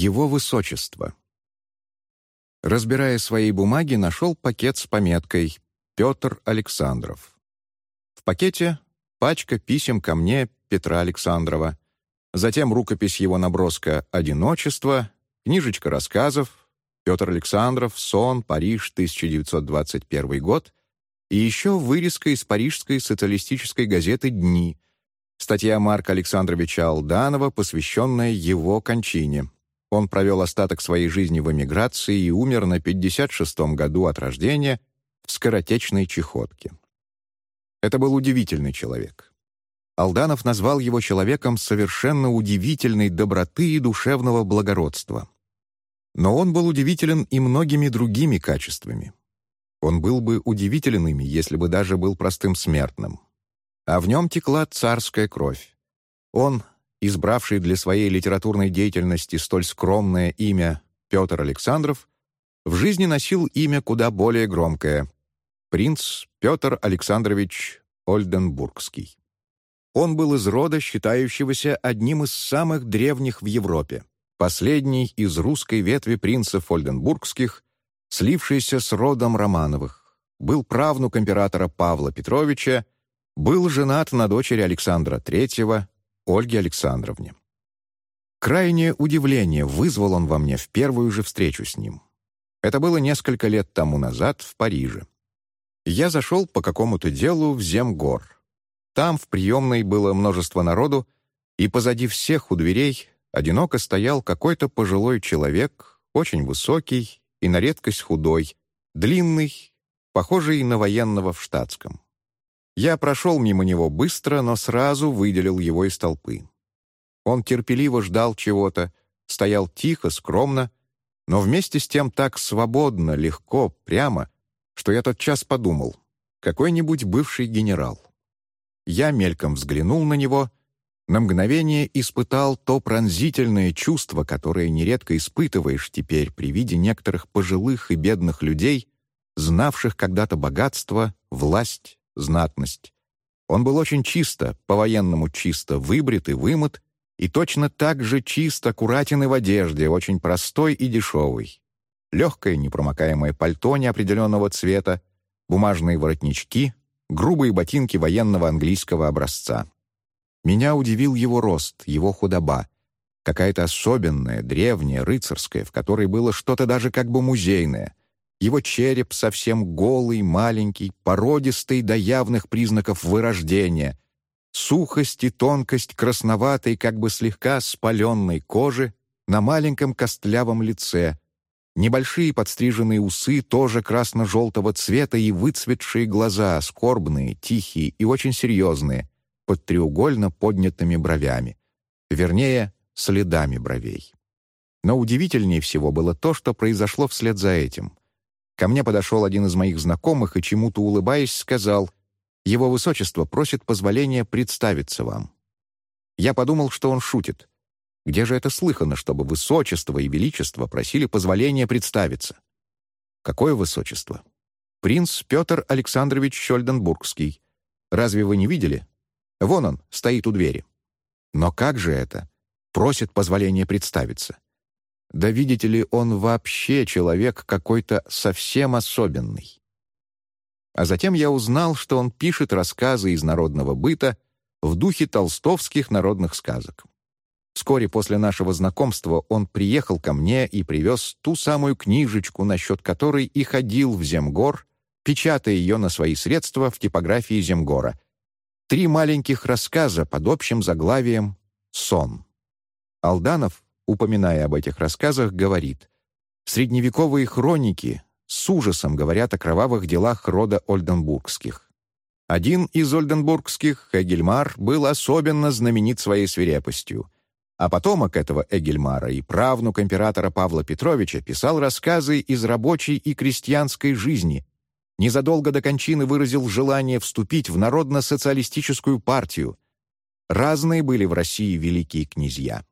Его Высочество. Разбирая свои бумаги, нашел пакет с пометкой «Петр Александров». В пакете пачка писем ко мне Петра Александрова, затем рукопись его наброска «Одиночество», книжечка рассказов, Петр Александров, «Сон», Париж, 1921 год, и еще вырезка из парижской социалистической газеты «Дни», статья Марка Александровича Алданова, посвященная его кончине, он провел остаток своей жизни в эмиграции и умер на 56-м году от рождения в скоротечной чехотке. Это был удивительный человек. Алданов назвал его человеком совершенно удивительной доброты и душевного благородства. Но он был удивителен и многими другими качествами. Он был бы удивителен ими, если бы даже был простым смертным. А в нем текла царская кровь. Он избравший для своей литературной деятельности столь скромное имя Петр Александров, в жизни носил имя куда более громкое — принц Петр Александрович Ольденбургский. Он был из рода, считающегося одним из самых древних в Европе, последний из русской ветви принцев Ольденбургских, слившийся с родом Романовых, был правнук императора Павла Петровича, был женат на дочери Александра III, Ольге Александровне. Крайнее удивление вызвал он во мне в первую же встречу с ним. Это было несколько лет тому назад в Париже. Я зашел по какому-то делу в Земгор. Там в приемной было множество народу, и позади всех у дверей одиноко стоял какой-то пожилой человек, очень высокий и на редкость худой, длинный, похожий на военного в штатском. Я прошел мимо него быстро, но сразу выделил его из толпы. Он терпеливо ждал чего-то, стоял тихо, скромно, но вместе с тем так свободно, легко, прямо, что я тотчас подумал, какой-нибудь бывший генерал. Я мельком взглянул на него, на мгновение испытал то пронзительное чувство, которое нередко испытываешь теперь при виде некоторых пожилых и бедных людей, знавших когда-то богатство, власть, знатность. Он был очень чисто, по-военному чисто, выбрит и вымыт, и точно так же чист, аккуратен и в одежде, очень простой и дешевый. Легкое непромокаемое пальто неопределенного цвета, бумажные воротнички, грубые ботинки военного английского образца. Меня удивил его рост, его худоба, какая-то особенная, древняя, рыцарская, в которой было что-то даже как бы музейное, его череп совсем голый, маленький, породистый до явных признаков вырождения, сухость и тонкость красноватой, как бы слегка спаленной кожи на маленьком костлявом лице, небольшие подстриженные усы тоже красно-желтого цвета и выцветшие глаза, скорбные, тихие и очень серьезные, под треугольно поднятыми бровями, вернее, следами бровей. Но удивительнее всего было то, что произошло вслед за этим. Ко мне подошел один из моих знакомых и, чему-то улыбаясь, сказал, «Его высочество просит позволения представиться вам». Я подумал, что он шутит. Где же это слыхано, чтобы высочество и величество просили позволения представиться? Какое высочество? Принц Петр Александрович Щольденбургский. Разве вы не видели? Вон он, стоит у двери. Но как же это? Просит позволения представиться. Да видите ли, он вообще человек какой-то совсем особенный. А затем я узнал, что он пишет рассказы из народного быта в духе толстовских народных сказок. Вскоре после нашего знакомства он приехал ко мне и привез ту самую книжечку, насчет которой и ходил в Земгор, печатая ее на свои средства в типографии Земгора. Три маленьких рассказа под общим заглавием «Сон». Алданов упоминая об этих рассказах, говорит «Средневековые хроники с ужасом говорят о кровавых делах рода Ольденбургских. Один из Ольденбургских, Эгельмар, был особенно знаменит своей свирепостью, а потомок этого Эгельмара и правнук императора Павла Петровича писал рассказы из рабочей и крестьянской жизни, незадолго до кончины выразил желание вступить в народно-социалистическую партию. Разные были в России великие князья.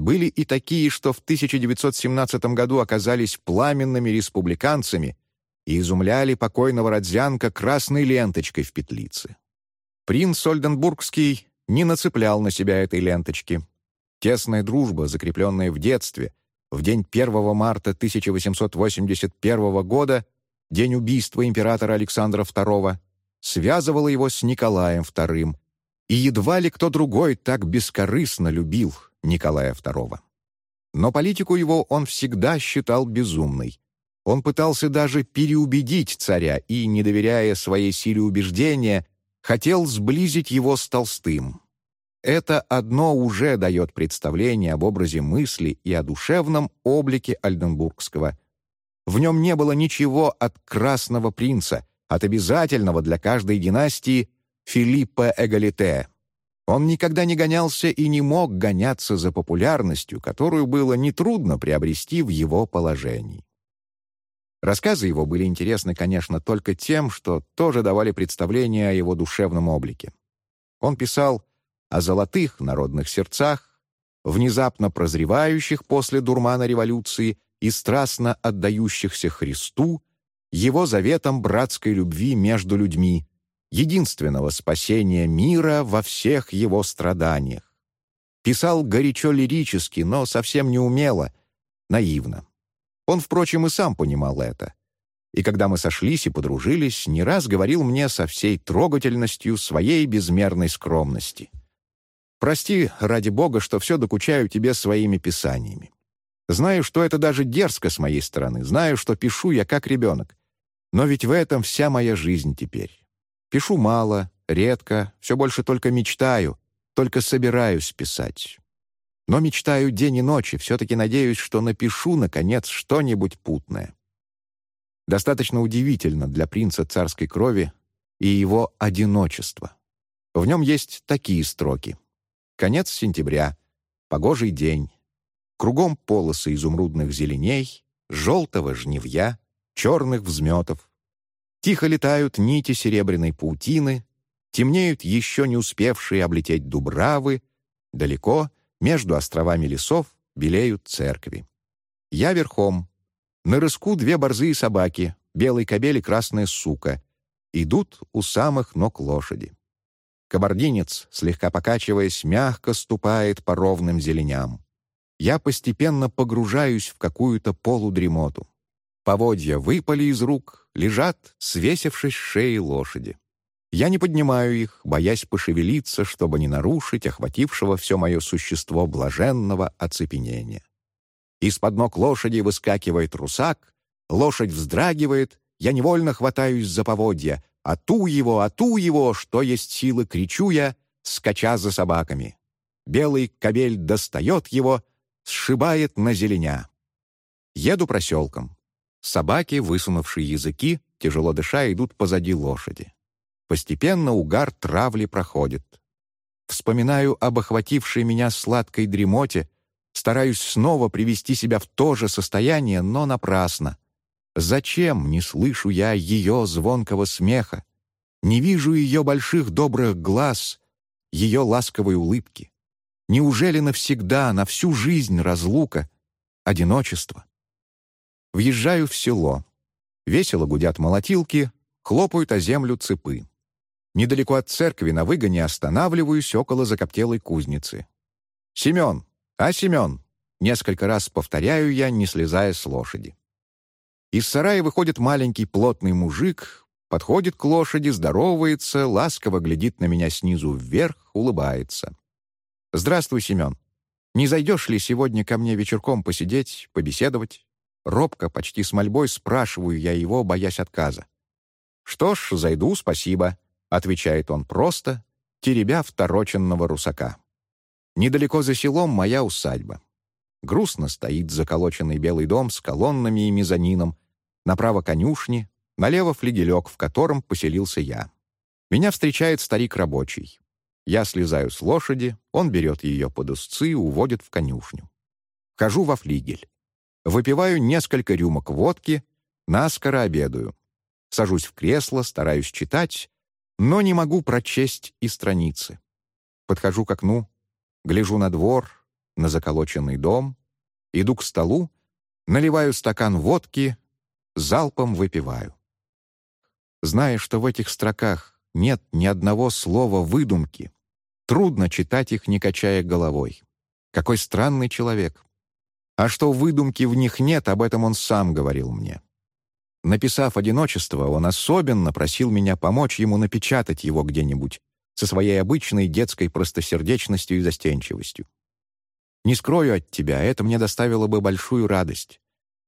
Были и такие, что в 1917 году оказались пламенными республиканцами и изумляли покойного Родзянка красной ленточкой в петлице. Принц Ольденбургский не нацеплял на себя этой ленточки. Тесная дружба, закрепленная в детстве, в день 1 марта 1881 года, день убийства императора Александра II, связывало его с Николаем II, и едва ли кто другой так бескорыстно любил Николая II. Но политику его он всегда считал безумной. Он пытался даже переубедить царя и, не доверяя своей силе убеждения, хотел сблизить его с Толстым. Это одно уже дает представление об образе мысли и о душевном облике Альденбургского. В нем не было ничего от «Красного принца», от обязательного для каждой династии Филиппа Эгалите. Он никогда не гонялся и не мог гоняться за популярностью, которую было нетрудно приобрести в его положении. Рассказы его были интересны, конечно, только тем, что тоже давали представление о его душевном облике. Он писал о золотых народных сердцах, внезапно прозревающих после дурмана революции и страстно отдающихся Христу, его заветом братской любви между людьми, единственного спасения мира во всех его страданиях. Писал горячо лирически, но совсем неумело, наивно. Он, впрочем, и сам понимал это. И когда мы сошлись и подружились, не раз говорил мне со всей трогательностью своей безмерной скромности. «Прости, ради Бога, что все докучаю тебе своими писаниями. Знаю, что это даже дерзко с моей стороны, знаю, что пишу я как ребенок. Но ведь в этом вся моя жизнь теперь. Пишу мало, редко, все больше только мечтаю, только собираюсь писать. Но мечтаю день и ночь, и все-таки надеюсь, что напишу, наконец, что-нибудь путное. Достаточно удивительно для принца царской крови и его одиночество. В нем есть такие строки. Конец сентября, погожий день, кругом полосы изумрудных зеленей, желтого жневья, черных взметов. Тихо летают нити серебряной паутины, темнеют еще не успевшие облететь дубравы, далеко — между островами лесов белеют церкви. Я верхом. На рыску две борзые собаки, белый кобель и красная сука. Идут у самых ног лошади. Кабардинец, слегка покачиваясь, мягко ступает по ровным зеленям. Я постепенно погружаюсь в какую-то полудремоту. Поводья выпали из рук, лежат, свесившись шеи лошади. Я не поднимаю их, боясь пошевелиться, чтобы не нарушить охватившего все мое существо блаженного оцепенения. Из-под ног лошади выскакивает русак, лошадь вздрагивает, я невольно хватаюсь за поводья. «Ату его, ату его!» Что есть силы, кричу я, скача за собаками. Белый кобель достает его, сшибает на зеленя. Еду проселком. Собаки, высунувшие языки, тяжело дыша, идут позади лошади. Постепенно угар травли проходит. Вспоминаю об охватившей меня сладкой дремоте, стараюсь снова привести себя в то же состояние, но напрасно. Зачем не слышу я ее звонкого смеха? Не вижу ее больших добрых глаз, ее ласковой улыбки. Неужели навсегда, на всю жизнь разлука, одиночество? Въезжаю в село. Весело гудят молотилки, хлопают о землю цепы. Недалеко от церкви на выгоне останавливаюсь около закоптелой кузницы. «Семен! А, Семен!» Несколько раз повторяю я, не слезая с лошади. Из сарая выходит маленький плотный мужик, подходит к лошади, здоровается, ласково глядит на меня снизу вверх, улыбается. «Здравствуй, Семен. Не зайдешь ли сегодня ко мне вечерком посидеть, побеседовать?» Робко, почти с мольбой спрашиваю я его, боясь отказа. «Что ж, зайду, спасибо», — отвечает он просто, теребя второченного русака. Недалеко за селом моя усадьба. Грустно стоит заколоченный белый дом с колоннами и мезонином, направо конюшни, налево флигелек, в котором поселился я. Меня встречает старик рабочий. Я слезаю с лошади, он берет ее под узцы и уводит в конюшню. Хожу во флигель. Выпиваю несколько рюмок водки, наскоро обедаю. Сажусь в кресло, стараюсь читать, но не могу прочесть и страницы. Подхожу к окну, гляжу на двор, на заколоченный дом, иду к столу, наливаю стакан водки, залпом выпиваю. Зная, что в этих строках нет ни одного слова выдумки, трудно читать их, не качая головой. Какой странный человек. А что выдумки в них нет, об этом он сам говорил мне. Написав «Одиночество», он особенно просил меня помочь ему напечатать его где-нибудь со своей обычной детской простосердечностью и застенчивостью. Не скрою от тебя, это мне доставило бы большую радость.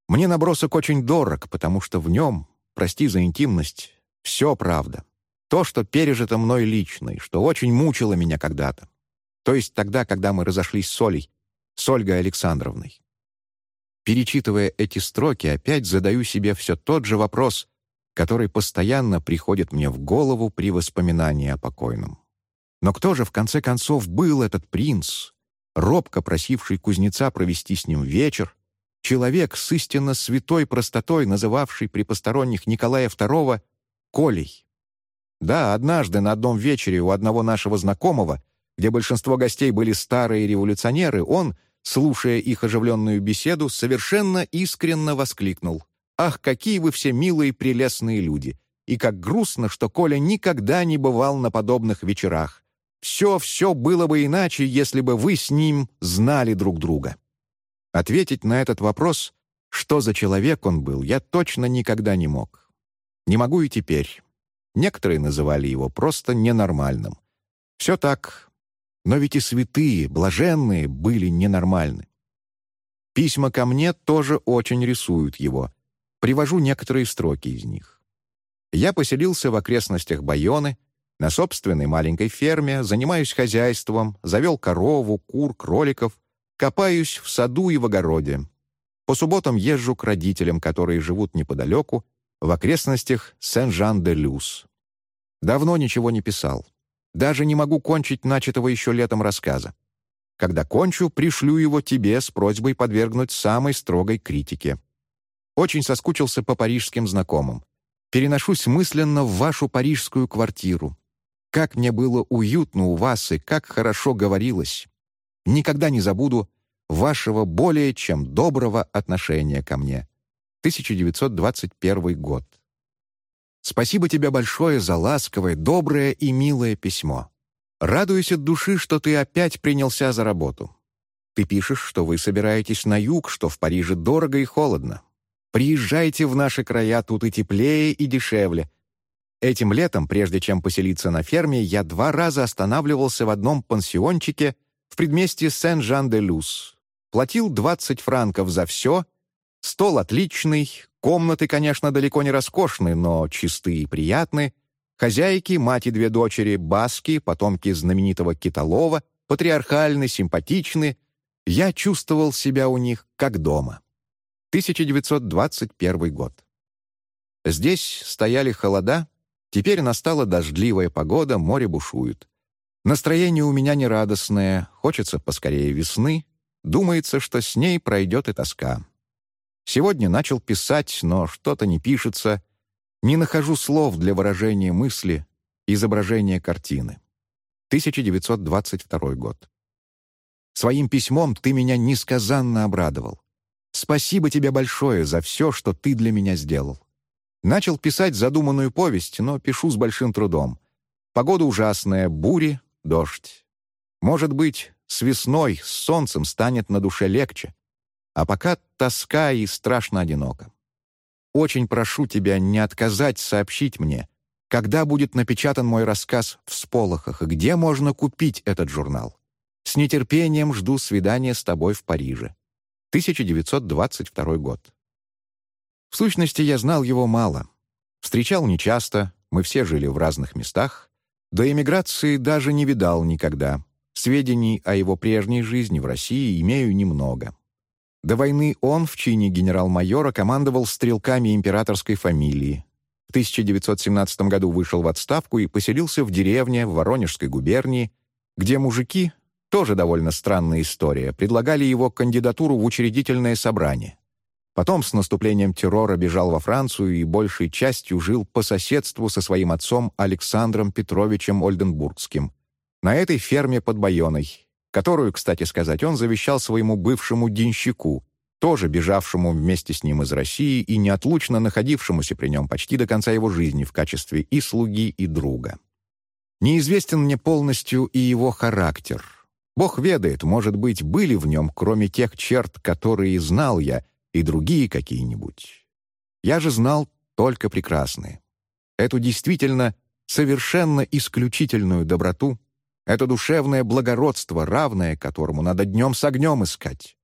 Мне набросок очень дорог, потому что в нем, прости за интимность, все правда. То, что пережито мной лично, и что очень мучило меня когда-то. То есть тогда, когда мы разошлись с Олей, с Ольгой Александровной. Перечитывая эти строки, опять задаю себе все тот же вопрос, который постоянно приходит мне в голову при воспоминании о покойном. Но кто же, в конце концов, был этот принц, робко просивший кузнеца провести с ним вечер, человек с истинно святой простотой, называвший при посторонних Николая II Колей? Да, однажды на одном вечере у одного нашего знакомого, где большинство гостей были старые революционеры, он — слушая их оживленную беседу, совершенно искренно воскликнул. «Ах, какие вы все милые прелестные люди! И как грустно, что Коля никогда не бывал на подобных вечерах. Все-все было бы иначе, если бы вы с ним знали друг друга». Ответить на этот вопрос, что за человек он был, я точно никогда не мог. Не могу и теперь. Некоторые называли его просто ненормальным. Все так, но ведь и святые, блаженные, были ненормальны. Письма ко мне тоже очень рисуют его. Привожу некоторые строки из них. Я поселился в окрестностях Байоны, на собственной маленькой ферме, занимаюсь хозяйством, завел корову, кур, кроликов, копаюсь в саду и в огороде. По субботам езжу к родителям, которые живут неподалеку, в окрестностях Сен-Жан-де-Люс. Давно ничего не писал. Даже не могу кончить начатого еще летом рассказа. Когда кончу, пришлю его тебе с просьбой подвергнуть самой строгой критике. Очень соскучился по парижским знакомым. Переношусь мысленно в вашу парижскую квартиру. Как мне было уютно у вас и как хорошо говорилось. Никогда не забуду вашего более чем доброго отношения ко мне. 1921 год. Спасибо тебе большое за ласковое, доброе и милое письмо. Радуюсь от души, что ты опять принялся за работу. Ты пишешь, что вы собираетесь на юг, что в Париже дорого и холодно. Приезжайте в наши края, тут и теплее, и дешевле. Этим летом, прежде чем поселиться на ферме, я два раза останавливался в одном пансиончике в предместье Сен-Жан-де-Люс. Платил 20 франков за все, стол отличный, Комнаты, конечно, далеко не роскошны, но чистые и приятны. Хозяйки, мать и две дочери, баски, потомки знаменитого Киталова, патриархальны, симпатичны. Я чувствовал себя у них как дома. 1921 год. Здесь стояли холода, теперь настала дождливая погода, море бушует. Настроение у меня нерадостное, хочется поскорее весны, думается, что с ней пройдет и тоска. Сегодня начал писать, но что-то не пишется. Не нахожу слов для выражения мысли, изображения картины. 1922 год. Своим письмом ты меня несказанно обрадовал. Спасибо тебе большое за все, что ты для меня сделал. Начал писать задуманную повесть, но пишу с большим трудом. Погода ужасная, бури, дождь. Может быть, с весной, с солнцем станет на душе легче. А пока тоска и страшно одиноко. Очень прошу тебя не отказать сообщить мне, когда будет напечатан мой рассказ в «Сполохах» и где можно купить этот журнал. С нетерпением жду свидания с тобой в Париже. 1922 год. В сущности, я знал его мало. Встречал нечасто, мы все жили в разных местах. До эмиграции даже не видал никогда. Сведений о его прежней жизни в России имею немного. До войны он в чине генерал-майора командовал стрелками императорской фамилии. В 1917 году вышел в отставку и поселился в деревне в Воронежской губернии, где мужики, тоже довольно странная история, предлагали его кандидатуру в учредительное собрание. Потом с наступлением террора бежал во Францию и большей частью жил по соседству со своим отцом Александром Петровичем Ольденбургским на этой ферме под Байоной, которую, кстати сказать, он завещал своему бывшему денщику, тоже бежавшему вместе с ним из России и неотлучно находившемуся при нем почти до конца его жизни в качестве и слуги, и друга. Неизвестен мне полностью и его характер. Бог ведает, может быть, были в нем, кроме тех черт, которые знал я, и другие какие-нибудь. Я же знал только прекрасные. Эту действительно совершенно исключительную доброту, это душевное благородство, равное которому надо днем с огнем искать,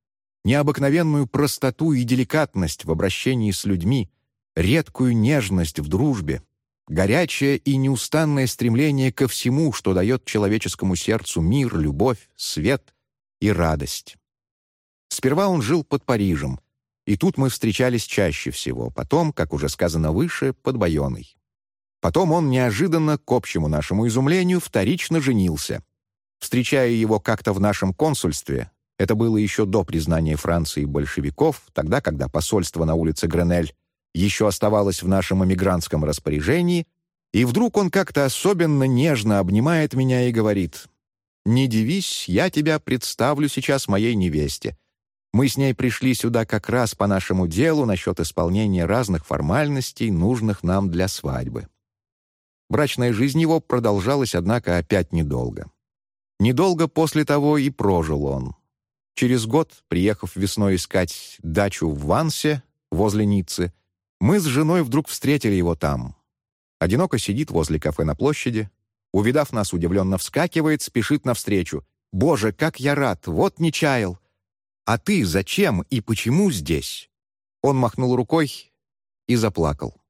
необыкновенную простоту и деликатность в обращении с людьми, редкую нежность в дружбе, горячее и неустанное стремление ко всему, что дает человеческому сердцу мир, любовь, свет и радость. Сперва он жил под Парижем, и тут мы встречались чаще всего, потом, как уже сказано выше, под Байоной. Потом он неожиданно, к общему нашему изумлению, вторично женился. Встречая его как-то в нашем консульстве, это было еще до признания Франции большевиков, тогда, когда посольство на улице Гренель еще оставалось в нашем эмигрантском распоряжении, и вдруг он как-то особенно нежно обнимает меня и говорит, «Не дивись, я тебя представлю сейчас моей невесте. Мы с ней пришли сюда как раз по нашему делу насчет исполнения разных формальностей, нужных нам для свадьбы». Брачная жизнь его продолжалась, однако, опять недолго. Недолго после того и прожил он. Через год, приехав весной искать дачу в Вансе, возле Ниццы, мы с женой вдруг встретили его там. Одиноко сидит возле кафе на площади. Увидав нас, удивленно вскакивает, спешит навстречу. «Боже, как я рад! Вот не чаял! А ты зачем и почему здесь?» Он махнул рукой и заплакал.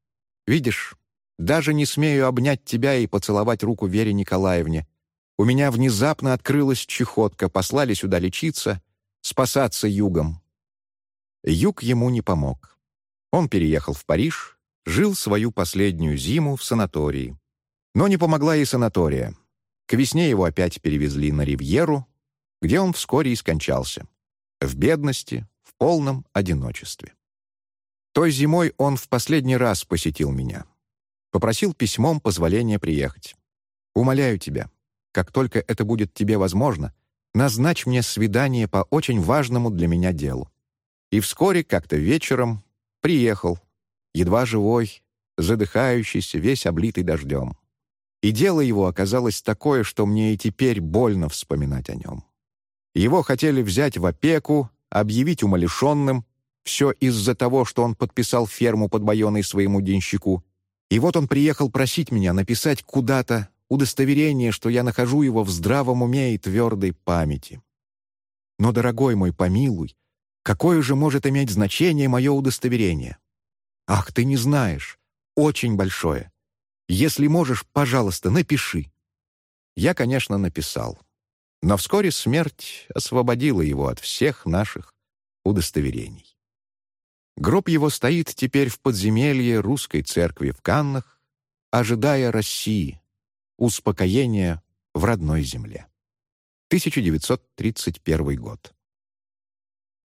«Видишь, даже не смею обнять тебя и поцеловать руку Вере Николаевне. У меня внезапно открылась чехотка, послали сюда лечиться, спасаться югом». Юг ему не помог. Он переехал в Париж, жил свою последнюю зиму в санатории. Но не помогла и санатория. К весне его опять перевезли на Ривьеру, где он вскоре и скончался. В бедности, в полном одиночестве. Той зимой он в последний раз посетил меня. Попросил письмом позволения приехать. «Умоляю тебя, как только это будет тебе возможно, назначь мне свидание по очень важному для меня делу». И вскоре, как-то вечером, Приехал, едва живой, задыхающийся, весь облитый дождем. И дело его оказалось такое, что мне и теперь больно вспоминать о нем. Его хотели взять в опеку, объявить умалишенным, все из-за того, что он подписал ферму под Байоной своему денщику. И вот он приехал просить меня написать куда-то удостоверение, что я нахожу его в здравом уме и твердой памяти. Но, дорогой мой, помилуй, Какое же может иметь значение мое удостоверение? Ах, ты не знаешь. Очень большое. Если можешь, пожалуйста, напиши. Я, конечно, написал. Но вскоре смерть освободила его от всех наших удостоверений. Гроб его стоит теперь в подземелье русской церкви в Каннах, ожидая России, успокоения в родной земле. 1931 год.